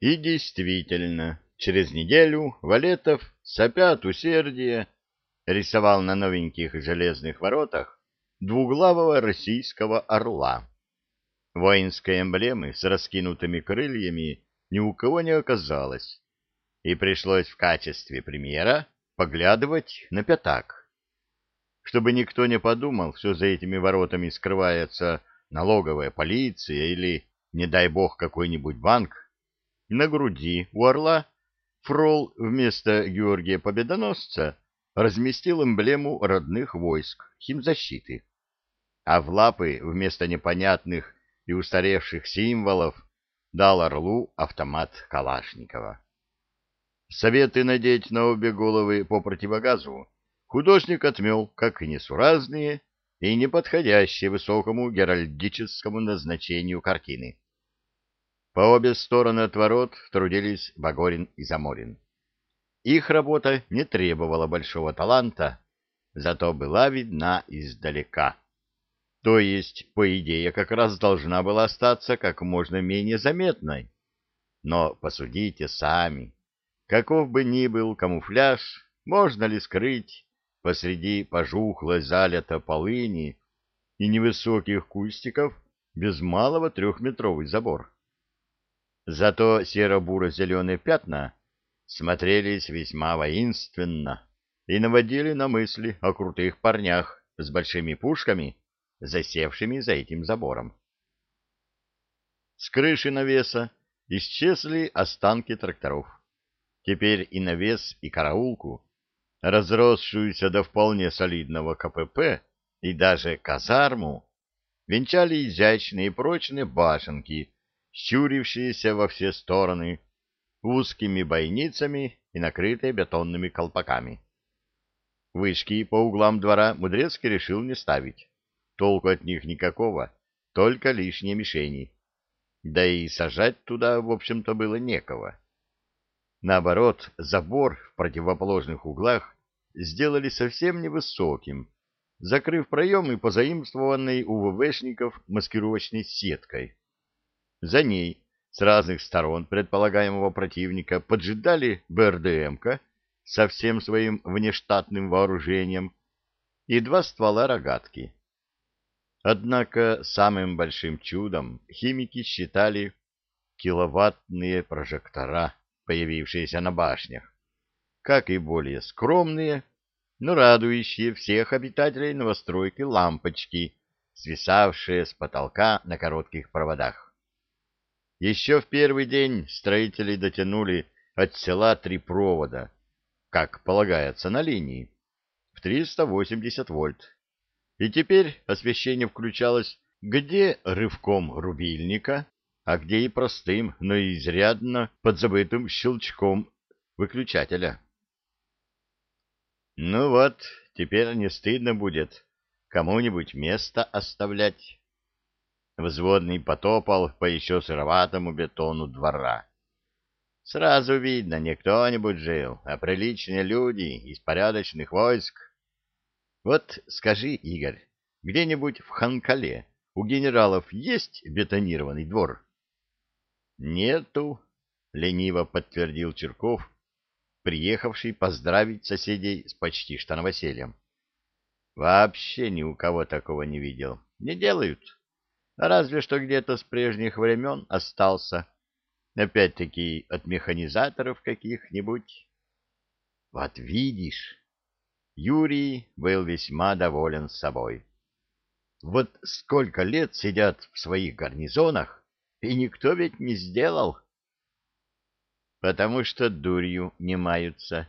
И действительно, через неделю Валетов, сопя от усердия, рисовал на новеньких железных воротах двуглавого российского орла. Воинской эмблемы с раскинутыми крыльями ни у кого не оказалось, и пришлось в качестве примера поглядывать на пятак. Чтобы никто не подумал, что за этими воротами скрывается налоговая полиция или, не дай бог, какой-нибудь банк, на груди у орла Фрол вместо Георгия Победоносца разместил эмблему родных войск, химзащиты, а в лапы вместо непонятных и устаревших символов дал орлу автомат Калашникова. Советы надеть на обе головы по противогазу художник отмел как несуразные и неподходящие высокому геральдическому назначению картины. По обе стороны от ворот трудились Багорин и Заморин. Их работа не требовала большого таланта, зато была видна издалека. То есть, по идее, как раз должна была остаться как можно менее заметной. Но посудите сами, каков бы ни был камуфляж, можно ли скрыть посреди пожухлой залета полыни и невысоких кустиков без малого трехметровый забор. Зато серо-буро-зеленые пятна смотрелись весьма воинственно и наводили на мысли о крутых парнях с большими пушками, засевшими за этим забором. С крыши навеса исчезли останки тракторов. Теперь и навес, и караулку, разросшуюся до вполне солидного КПП и даже казарму, венчали изящные и прочные башенки, щурившиеся во все стороны, узкими бойницами и накрытые бетонными колпаками. Вышки по углам двора Мудрецкий решил не ставить. Толку от них никакого, только лишние мишени. Да и сажать туда, в общем-то, было некого. Наоборот, забор в противоположных углах сделали совсем невысоким, закрыв проемы позаимствованной у ВВшников маскировочной сеткой. За ней с разных сторон предполагаемого противника поджидали БРДМка со всем своим внештатным вооружением и два ствола рогатки. Однако самым большим чудом химики считали киловаттные прожектора, появившиеся на башнях, как и более скромные, но радующие всех обитателей новостройки лампочки, свисавшие с потолка на коротких проводах. Еще в первый день строители дотянули от села три провода, как полагается на линии, в 380 вольт. И теперь освещение включалось где рывком рубильника, а где и простым, но изрядно подзабытым щелчком выключателя. Ну вот, теперь не стыдно будет кому-нибудь место оставлять. Взводный потопал по еще сыроватому бетону двора. Сразу видно, не кто-нибудь жил, а приличные люди из порядочных войск. Вот скажи, Игорь, где-нибудь в Ханкале у генералов есть бетонированный двор? Нету, лениво подтвердил Черков, приехавший поздравить соседей с почти что новосельем. Вообще ни у кого такого не видел. Не делают. Разве что где-то с прежних времен остался. Опять-таки от механизаторов каких-нибудь. Вот видишь, Юрий был весьма доволен собой. Вот сколько лет сидят в своих гарнизонах, и никто ведь не сделал. Потому что дурью не маются.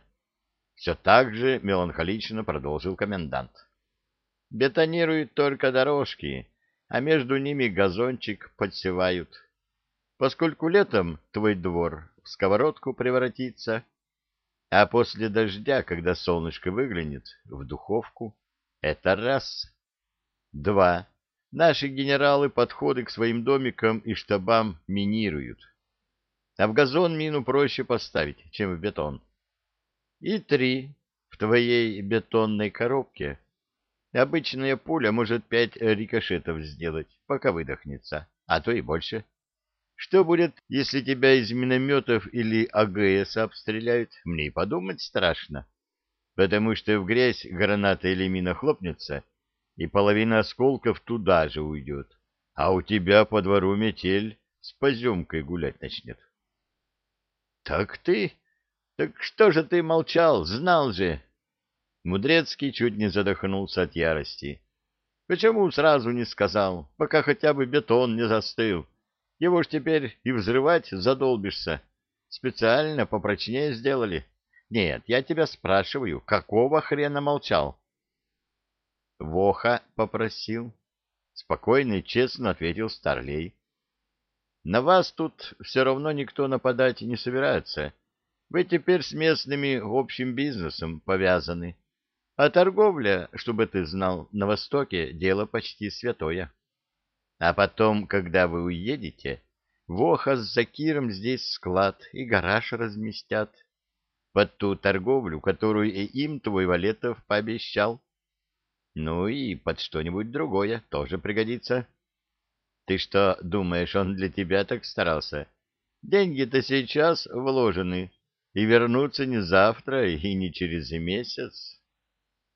Все так же меланхолично продолжил комендант. Бетонируют только дорожки, а между ними газончик подсевают. Поскольку летом твой двор в сковородку превратится, а после дождя, когда солнышко выглянет, в духовку, это раз. Два. Наши генералы подходы к своим домикам и штабам минируют. А в газон мину проще поставить, чем в бетон. И три. В твоей бетонной коробке Обычная пуля может пять рикошетов сделать, пока выдохнется, а то и больше. Что будет, если тебя из минометов или АГС обстреляют? Мне и подумать страшно. Потому что в грязь граната или мина хлопнется, и половина осколков туда же уйдет. А у тебя по двору метель с поземкой гулять начнет. — Так ты? Так что же ты молчал? Знал же. Мудрецкий чуть не задохнулся от ярости. Почему сразу не сказал, пока хотя бы бетон не застыл? Его ж теперь и взрывать задолбишься. Специально попрочнее сделали. Нет, я тебя спрашиваю, какого хрена молчал? Воха попросил. Спокойно и честно ответил Старлей. На вас тут все равно никто нападать не собирается. Вы теперь с местными общим бизнесом повязаны. А торговля, чтобы ты знал, на Востоке дело почти святое. А потом, когда вы уедете, Воха с Закиром здесь склад и гараж разместят. Под ту торговлю, которую и им твой Валетов пообещал. Ну и под что-нибудь другое тоже пригодится. Ты что, думаешь, он для тебя так старался? Деньги-то сейчас вложены, и вернутся не завтра и не через месяц.